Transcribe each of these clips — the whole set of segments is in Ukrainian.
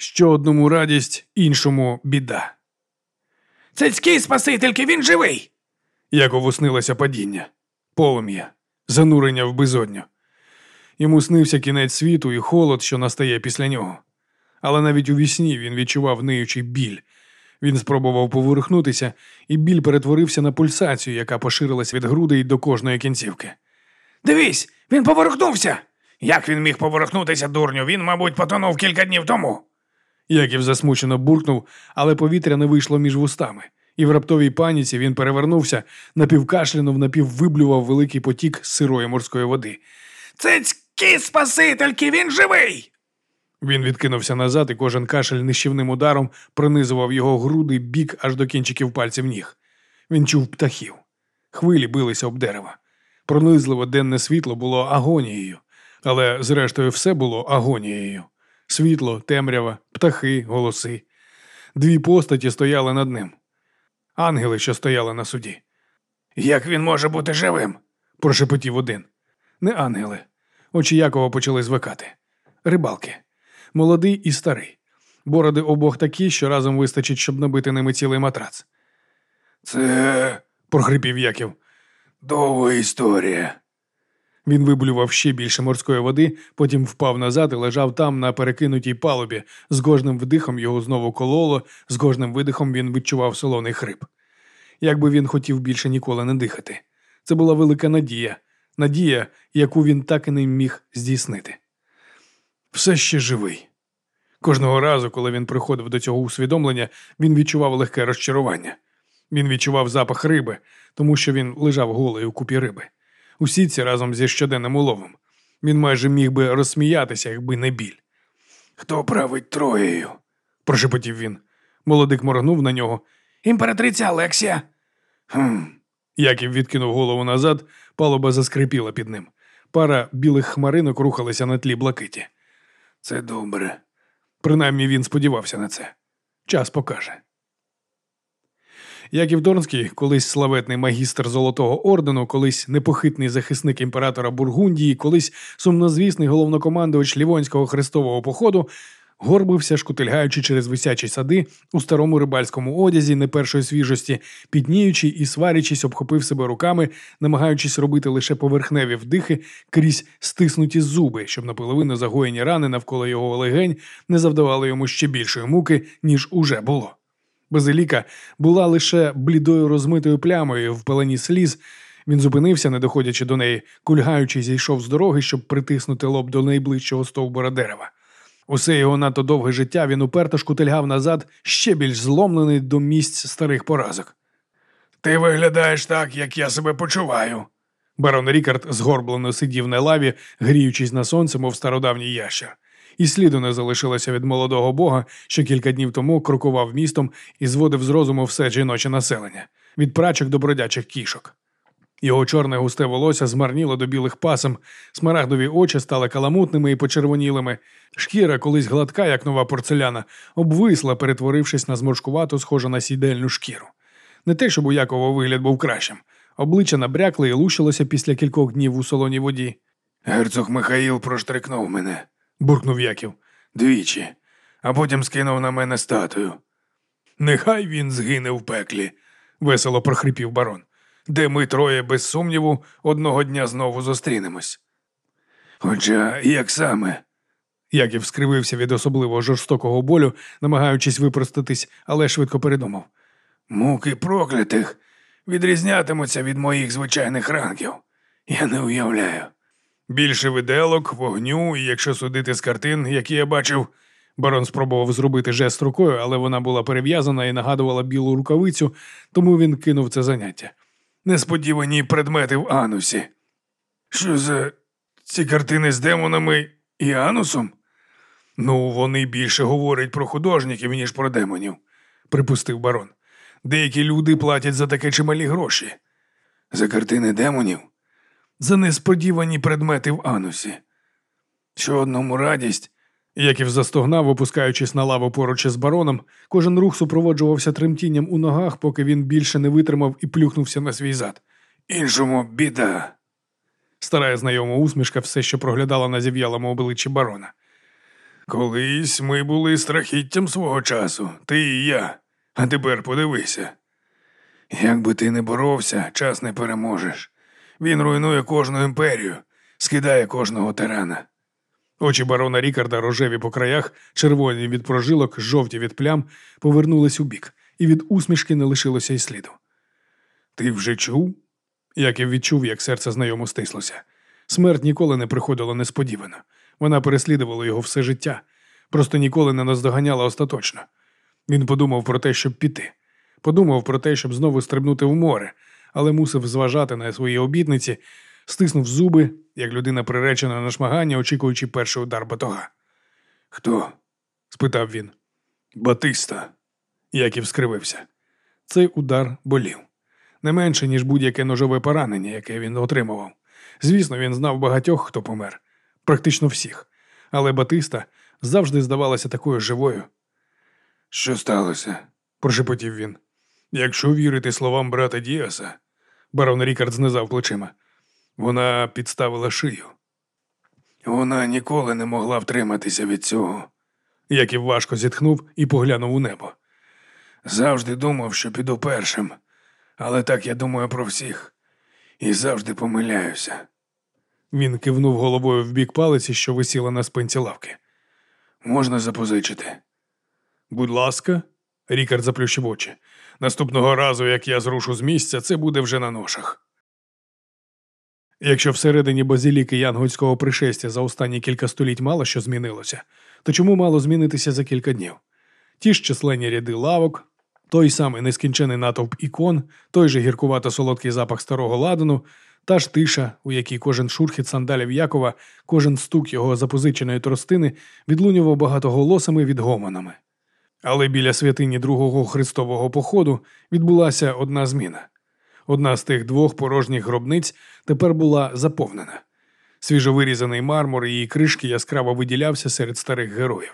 Що одному радість, іншому біда. Цицький спасительки, він живий. Як овуснилося падіння, полум'я, занурення в безодню. Йому снився кінець світу і холод, що настає після нього. Але навіть у вісні він відчував ниючий біль. Він спробував поворухнутися, і біль перетворився на пульсацію, яка поширилась від грудей до кожної кінцівки. Дивись, він поворухнувся. Як він міг поворухнутися, дурню? Він, мабуть, потонув кілька днів тому. Яків засмучено буркнув, але повітря не вийшло між вустами, і в раптовій паніці він перевернувся, напівкашлянув, напіввиблював великий потік сирої морської води. Цицькі спасительки, він живий. Він відкинувся назад, і кожен кашель нищівним ударом пронизував його груди бік аж до кінчиків пальців ніг. Він чув птахів. Хвилі билися об дерева. Пронизливо денне світло було агонією, але зрештою все було агонією. Світло, темрява, птахи, голоси. Дві постаті стояли над ним. Ангели, що стояли на суді. Як він може бути живим? прошепотів один. Не ангели. Очі Якова почали звикати. Рибалки. Молодий і старий. Бороди обох такі, що разом вистачить, щоб набити ними цілий матрац. Це прохрипів Яків. довга історія. Він виблював ще більше морської води, потім впав назад і лежав там на перекинутій палубі. З кожним вдихом його знову кололо, з кожним видихом він відчував солоний хрип. Якби він хотів більше ніколи не дихати. Це була велика надія, надія, яку він так і не міг здійснити. Все ще живий. Кожного разу, коли він приходив до цього усвідомлення, він відчував легке розчарування. Він відчував запах риби, тому що він лежав голий у купі риби. Усі ці разом зі щоденним уловом. Він майже міг би розсміятися, якби не біль. Хто править Троєю? прошепотів він. Молодик моргнув на нього. Імператриця Алексія. Хм. Яків відкинув голову назад, палуба заскрипіла під ним. Пара білих хмаринок рухалася на тлі блакиті. Це добре. Принаймні він сподівався на це. Час покаже. Яків Дорнський, колись славетний магістр Золотого ордену, колись непохитний захисник імператора Бургундії, колись сумнозвісний головнокомандувач Лівонського хрестового походу, горбився, шкутильгаючи через висячі сади у старому рибальському одязі не першої свіжості, підніючи і сварячись, обхопив себе руками, намагаючись робити лише поверхневі вдихи крізь стиснуті зуби, щоб наполовину загоєні рани навколо його легень не завдавали йому ще більшої муки, ніж уже було. Базиліка була лише блідою розмитою плямою в пелені сліз. Він зупинився, не доходячи до неї, кульгаючи, зійшов з дороги, щоб притиснути лоб до найближчого стовбура дерева. Усе його надто довге життя він уперто шкутильгав назад, ще більш зломлений до місць старих поразок. Ти виглядаєш так, як я себе почуваю. Барон Рікард згорблено сидів на лаві, гріючись на сонце, мов стародавній ящер. І сліду не залишилося від молодого бога, що кілька днів тому крокував містом і зводив з розуму все жіноче населення від прачок до бродячих кішок. Його чорне густе волосся змарніло до білих пасом, смарагдові очі стали каламутними і почервонілими. Шкіра, колись гладка, як нова порцеляна, обвисла, перетворившись на зморшкувату, схожу на сідельну шкіру. Не те, щоб у Якова вигляд був кращим. Обличчя набрякло і лущилося після кількох днів у солоній воді. Герцог Михаїл проштрикнув мене, буркнув Яків. Двічі, а потім скинув на мене статую. Нехай він згине в пеклі, весело прохрипів барон де ми троє, без сумніву, одного дня знову зустрінемось. Хоча як саме? Яків скривився від особливо жорстокого болю, намагаючись випростатись, але швидко передумав. Муки проклятих відрізнятимуться від моїх звичайних ранків. Я не уявляю. Більше виделок, вогню, і якщо судити з картин, які я бачив, барон спробував зробити жест рукою, але вона була перев'язана і нагадувала білу рукавицю, тому він кинув це заняття несподівані предмети в анусі. Що за ці картини з демонами і анусом? Ну, вони більше говорять про художників, ніж про демонів, припустив барон. Деякі люди платять за таке чималі гроші. За картини демонів, за несподівані предмети в анусі. Що одному радість, Яків застогнав, опускаючись на лаву поруч із бароном, кожен рух супроводжувався тремтінням у ногах, поки він більше не витримав і плюхнувся на свій зад. Іншому біда. Стара знайома усмішка все, що проглядала на зів'ялому обличчі барона. Колись ми були страхіттям свого часу, ти і я. А тепер подивися. Як би ти не боровся, час не переможеш. Він руйнує кожну імперію, скидає кожного тирана. Очі барона Рікарда, рожеві по краях, червоні від прожилок, жовті від плям, повернулись у бік, і від усмішки не лишилося й сліду. Ти вже чув? Яків відчув, як серце знайомо стислося. Смерть ніколи не приходила несподівано. Вона переслідувала його все життя, просто ніколи не наздоганяла остаточно. Він подумав про те, щоб піти. Подумав про те, щоб знову стрибнути в море, але мусив зважати на свої обітниці, стиснув зуби, як людина приречена на шмагання, очікуючи перший удар батога. Хто? спитав він. Батиста. Яків скривився. Цей удар болів. Не менше, ніж будь-яке ножове поранення, яке він отримував. Звісно, він знав багатьох, хто помер, практично всіх. Але Батиста завжди здавалася такою живою. Що сталося? прошепотів він. Якщо вірити словам брата Діаса, Барон Рікард знизав плечима. вона підставила шию. Вона ніколи не могла втриматися від цього. Яків важко зітхнув і поглянув у небо. Завжди думав, що піду першим, але так я думаю про всіх і завжди помиляюся. Він кивнув головою в бік палиці, що висіла на спинці лавки. Можна запозичити. Будь ласка, Рікард заплющив очі. Наступного разу, як я зрушу з місця, це буде вже на ношах. Якщо всередині базіліки янгольського пришестя за останні кілька століть мало що змінилося, то чому мало змінитися за кілька днів? Ті ж численні ряди лавок, той самий нескінчений натовп ікон, той же гіркувато солодкий запах старого ладану, та ж тиша, у якій кожен шурхіт сандалів Якова, кожен стук його запозиченої тростини відлунював багатоголосими відгомонами. Але біля святині другого Христового походу відбулася одна зміна. Одна з тих двох порожніх гробниць тепер була заповнена. Свіжовирізаний мармур і її кришки яскраво виділявся серед старих героїв.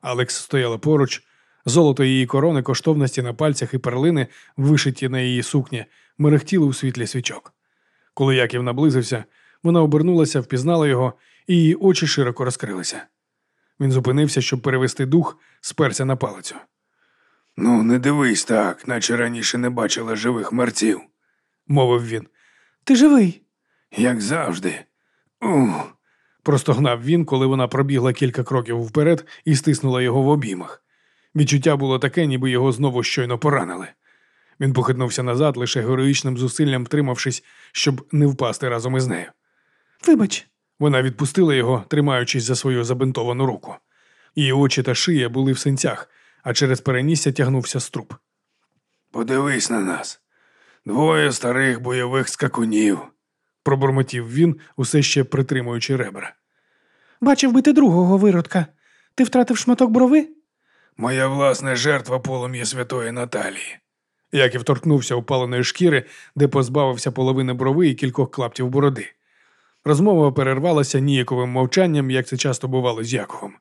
Алекс стояла поруч, золото її корони, коштовності на пальцях і перлини, вишиті на її сукні, мерехтіли у світлі свічок. Коли Яків наблизився, вона обернулася, впізнала його, і її очі широко розкрилися. Він зупинився, щоб перевести дух, сперся на палицю. Ну, не дивись так, наче раніше не бачила живих мерців. Мовив він. Ти живий. Як завжди. Ух. Простогнав він, коли вона пробігла кілька кроків вперед і стиснула його в обіймах. Відчуття було таке, ніби його знову щойно поранили. Він похитнувся назад, лише героїчним зусиллям втримавшись, щоб не впасти разом із нею. Вибач, вона відпустила його, тримаючись за свою забинтовану руку. Її очі та шия були в синцях, а через перенісся тягнувся струп. Подивись на нас. Двоє старих бойових скакунів. пробурмотів він, усе ще притримуючи ребра. Бачив би ти другого виродка. Ти втратив шматок брови? Моя власна жертва полум'я святої Наталії. Яків торкнувся опаленої шкіри, де позбавився половини брови і кількох клаптів бороди. Розмова перервалася ніяковим мовчанням, як це часто бувало з Яковом.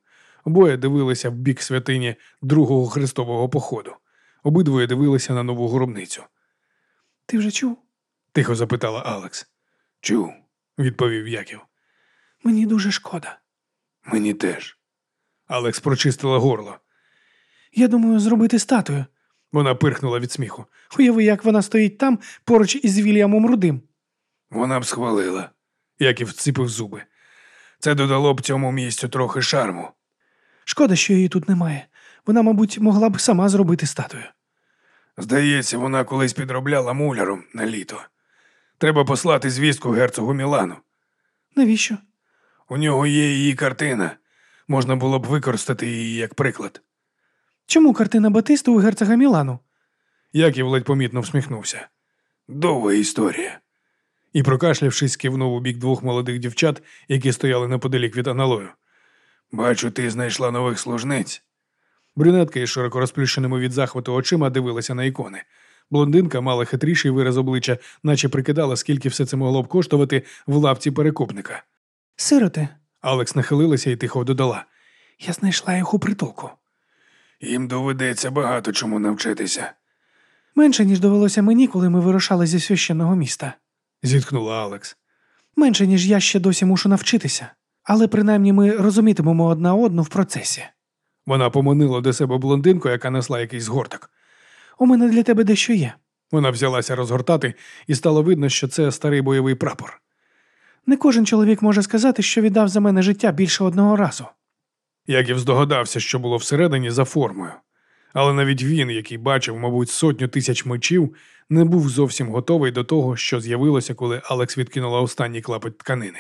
Обоє дивилися в бік святині другого Христового походу. Обидвоє дивилися на нову гробницю. Ти вже чув? тихо запитала Алекс. Чув, відповів Яків. Мені дуже шкода. Мені теж. Алекс прочистила горло. Я думаю зробити статую. Вона пирхнула від сміху. Уяви, як вона стоїть там поруч із Вільямом Рудим. Вона б схвалила. Яків вціпив зуби. Це додало б цьому місцю трохи шарму. Шкода, що її тут немає. Вона, мабуть, могла б сама зробити статую. Здається, вона колись підробляла муляром на літо. Треба послати звістку герцогу Мілану. Навіщо? У нього є її картина. Можна було б використати її як приклад. Чому картина Батиста у герцога Мілану? Яків ледь помітно всміхнувся. Довга історія. І, прокашлявшись, кивнув у бік двох молодих дівчат, які стояли неподалік від аналою. Бачу, ти знайшла нових служниць. Брюнетка із широко розплющеними від захвату очима дивилася на ікони. Блондинка мала хитріший вираз обличчя, наче прикидала, скільки все це могло б коштувати в лавці перекупника. Сироти, Алекс нахилилася і тихо додала. я знайшла їх у притулку. Їм доведеться багато чому навчитися. Менше, ніж довелося мені, коли ми вирушали зі священного міста. Зітхнула Алекс. Менше, ніж я ще досі мушу навчитися. Але принаймні ми розумітимемо одна одну в процесі. Вона поманила до себе блондинку, яка несла якийсь згорток. У мене для тебе дещо є. Вона взялася розгортати, і стало видно, що це старий бойовий прапор. Не кожен чоловік може сказати, що віддав за мене життя більше одного разу. Яків здогадався, що було всередині за формою. Але навіть він, який бачив, мабуть, сотню тисяч мечів, не був зовсім готовий до того, що з'явилося, коли Алекс відкинула останній клапоть тканини.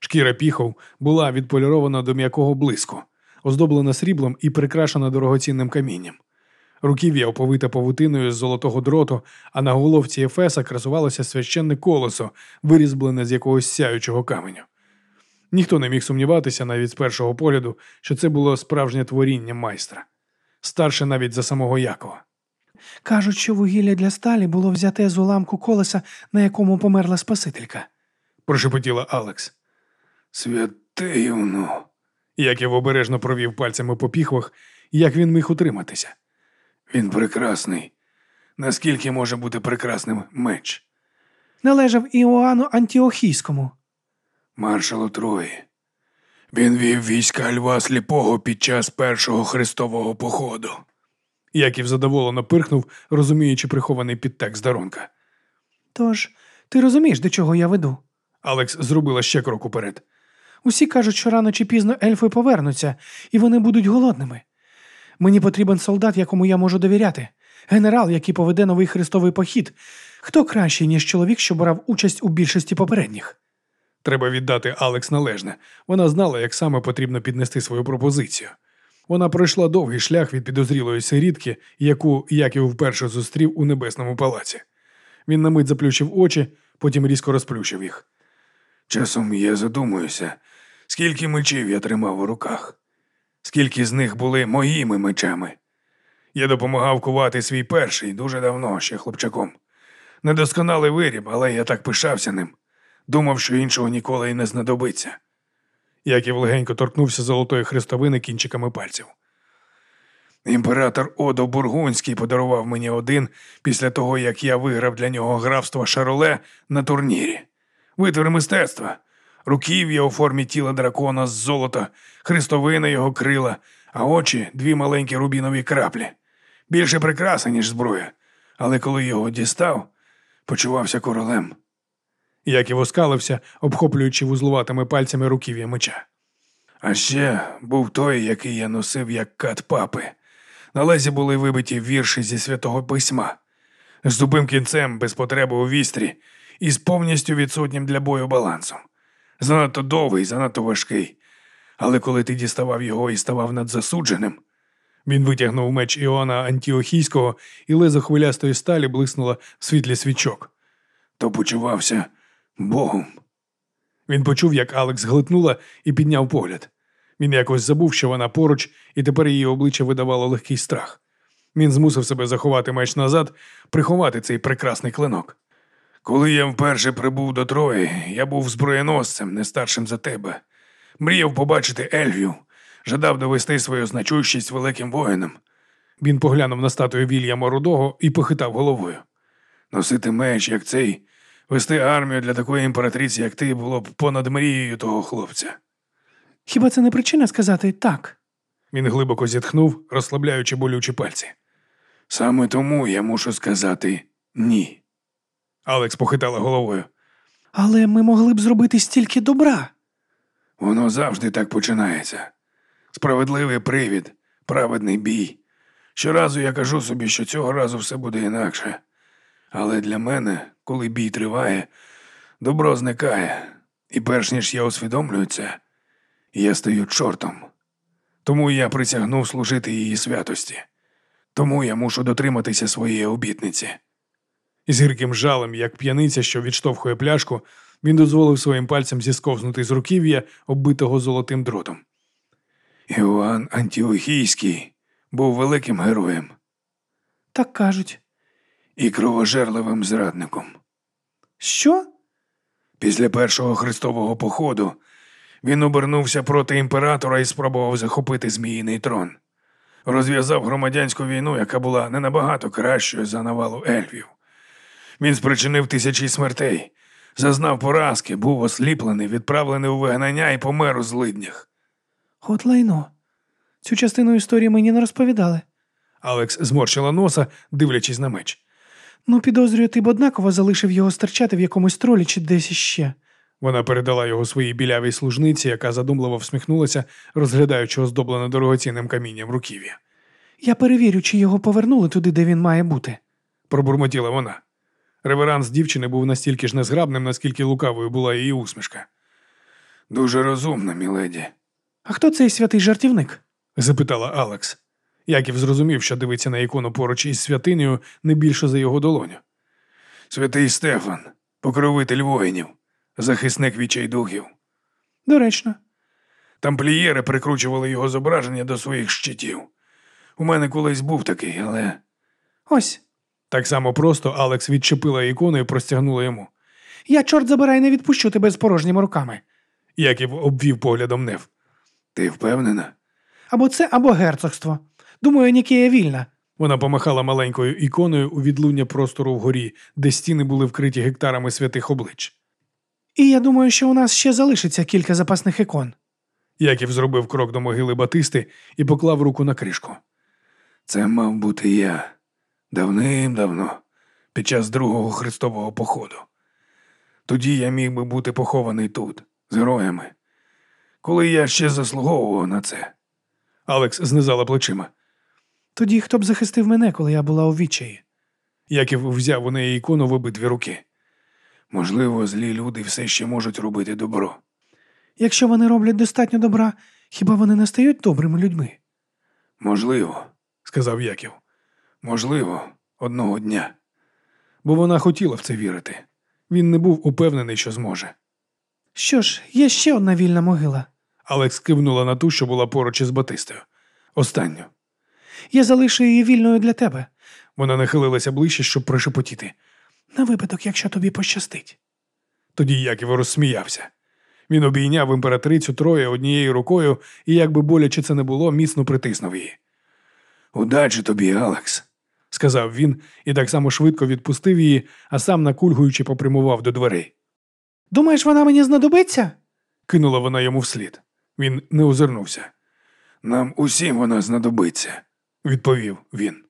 Шкіра піхов була відполірована до м'якого блиску, оздоблена сріблом і прикрашена дорогоцінним камінням. Руків'я оповите павутиною з золотого дроту, а на головці Ефеса красувалося священне колесо, вирізблене з якогось сяючого каменю. Ніхто не міг сумніватися навіть з першого погляду, що це було справжнє творіння майстра, старше навіть за самого Якова. Кажуть, що вугілля для сталі було взяте з уламку колеса, на якому померла Спасителька. прошепотіла Алекс. Святе юно. Яків обережно провів пальцями по піхвах, як він міг утриматися. Він прекрасний. Наскільки може бути прекрасним меч? Належав Іоанну Антіохійському. Маршалу Трої. Він вів війська Льва Сліпого під час першого хрестового походу. Яків задоволено пирхнув, розуміючи прихований підтекст дарунка. Тож, ти розумієш, до чого я веду? Алекс зробила ще крок уперед. Усі кажуть, що рано чи пізно ельфи повернуться, і вони будуть голодними. Мені потрібен солдат, якому я можу довіряти, генерал, який поведе новий хрестовий похід. Хто кращий, ніж чоловік, що брав участь у більшості попередніх? Треба віддати Алекс належне. Вона знала, як саме потрібно піднести свою пропозицію. Вона пройшла довгий шлях від підозрілої сирітки, яку Яків вперше зустрів у небесному палаці. Він на мить заплющив очі, потім різко розплющив їх. Часом я задумуюся, скільки мечів я тримав у руках, скільки з них були моїми мечами. Я допомагав кувати свій перший дуже давно, ще хлопчаком. Недосконалий виріб, але я так пишався ним. Думав, що іншого ніколи й не знадобиться. Яків легенько торкнувся золотої хрестовини кінчиками пальців. Імператор Одо Бургунський подарував мені один після того, як я виграв для нього графство Шароле на турнірі. Витвір мистецтва, руків'я у формі тіла дракона з золота, хрестовина його крила, а очі дві маленькі рубінові краплі. Більше прикраса, ніж зброя, але коли його дістав, почувався королем. Яків оскалився, обхоплюючи вузлуватими пальцями руків'я меча. А ще був той, який я носив як кат папи. На лезі були вибиті вірші зі святого письма, з тупим кінцем без потреби у вістрі і з повністю відсутнім для бою балансом. Занадто довгий, занадто важкий. Але коли ти діставав його і ставав над засудженим, Він витягнув меч Іоанна Антіохійського, і лезо хвилястої сталі блиснуло в світлі свічок. то почувався Богом. Він почув, як Алекс глитнула і підняв погляд. Він якось забув, що вона поруч, і тепер її обличчя видавало легкий страх. Він змусив себе заховати меч назад, приховати цей прекрасний клинок. Коли я вперше прибув до Трої, я був зброєносцем, не старшим за тебе. Мріяв побачити Ельвію, жадав довести свою значущість великим воїнам. Він поглянув на статую Вільяма Рудого і похитав головою. Носити меч, як цей, вести армію для такої імператриці, як ти, було б понад мрією того хлопця. Хіба це не причина сказати так? Він глибоко зітхнув, розслабляючи болючі пальці. Саме тому я мушу сказати ні. Алекс похитала головою. Але ми могли б зробити стільки добра. Воно завжди так починається. Справедливий привід, праведний бій. Щоразу я кажу собі, що цього разу все буде інакше. Але для мене, коли бій триває, добро зникає, і перш ніж я усвідомлюю це, я стаю чортом. Тому я присягнув служити її святості. Тому я мушу дотриматися своєї обітниці. І з гірким жалем, як п'яниця, що відштовхує пляшку, він дозволив своїм пальцям зісковзнути з руків'я, оббитого золотим дротом. Іоанн Антіохійський був великим героєм Так кажуть. І кровожерливим зрадником. Що? Після першого хрестового походу він обернувся проти імператора і спробував захопити зміїний трон. Розв'язав громадянську війну, яка була не набагато кращою за навалу ельфів. Він спричинив тисячі смертей, Зазнав поразки, був осліплений, відправлений у вигнання і помер у злиднях. От лайно. Цю частину історії мені не розповідали. Алекс зморщила носа, дивлячись на меч. Ну, підозрюю, ти б однаково залишив його стирчати в якомусь тролі чи десь іще. Вона передала його своїй білявій служниці, яка задумливо всміхнулася, розглядаючи оздоблене дорогоцінним камінням руків'я. Я перевірю, чи його повернули туди, де він має бути. Пробурмотіла вона. Реверанс дівчини був настільки ж незграбним, наскільки лукавою була її усмішка. Дуже розумно, міледі. А хто цей святий жартівник? запитала Алекс. Яків зрозумів, що дивиться на ікону поруч із святинею не більше за його долоню. Святий Стефан, покровитель воїнів, захисник відчайдухів. Доречно. Тамплієри прикручували його зображення до своїх щитів. У мене колись був такий, але Ось. Так само просто Алекс відчепила ікону і простягнула йому. Я, чорт забирай, не відпущу тебе з порожніми руками. Яків обвів поглядом нев. ти впевнена? Або це, або герцогство. Думаю, Нікея вільна. Вона помахала маленькою іконою у відлуння простору вгорі, де стіни були вкриті гектарами святих облич. І я думаю, що у нас ще залишиться кілька запасних ікон. Яків зробив крок до могили Батисти і поклав руку на кришку. Це мав бути я давним-давно, під час другого хрестового походу. Тоді я міг би бути похований тут, з героями, коли я ще заслуговував на це. Алекс знизала плечима. Тоді хто б захистив мене, коли я була у відчаї? Яків взяв у неї ікону в обидві руки. Можливо, злі люди все ще можуть робити добро. Якщо вони роблять достатньо добра, хіба вони не стають добрими людьми? Можливо, сказав Яків. можливо, одного дня. Бо вона хотіла в це вірити. Він не був упевнений, що зможе. Що ж, є ще одна вільна могила. Алекс кивнула на ту, що була поруч із Батистою. Останню. Я залишу її вільною для тебе, Вона нахилилася ближче, щоб прошепотіти. на випадок, якщо тобі пощастить. Тоді Яків розсміявся. Він обійняв імператрицю троє однією рукою і, як би боляче це не було, міцно притиснув її. Удачі тобі, Алекс. Сказав він і так само швидко відпустив її, а сам накульгуючи попрямував до дверей. Думаєш, вона мені знадобиться? Кинула вона йому вслід. Він не озирнувся. Нам усім вона знадобиться. Відповів він.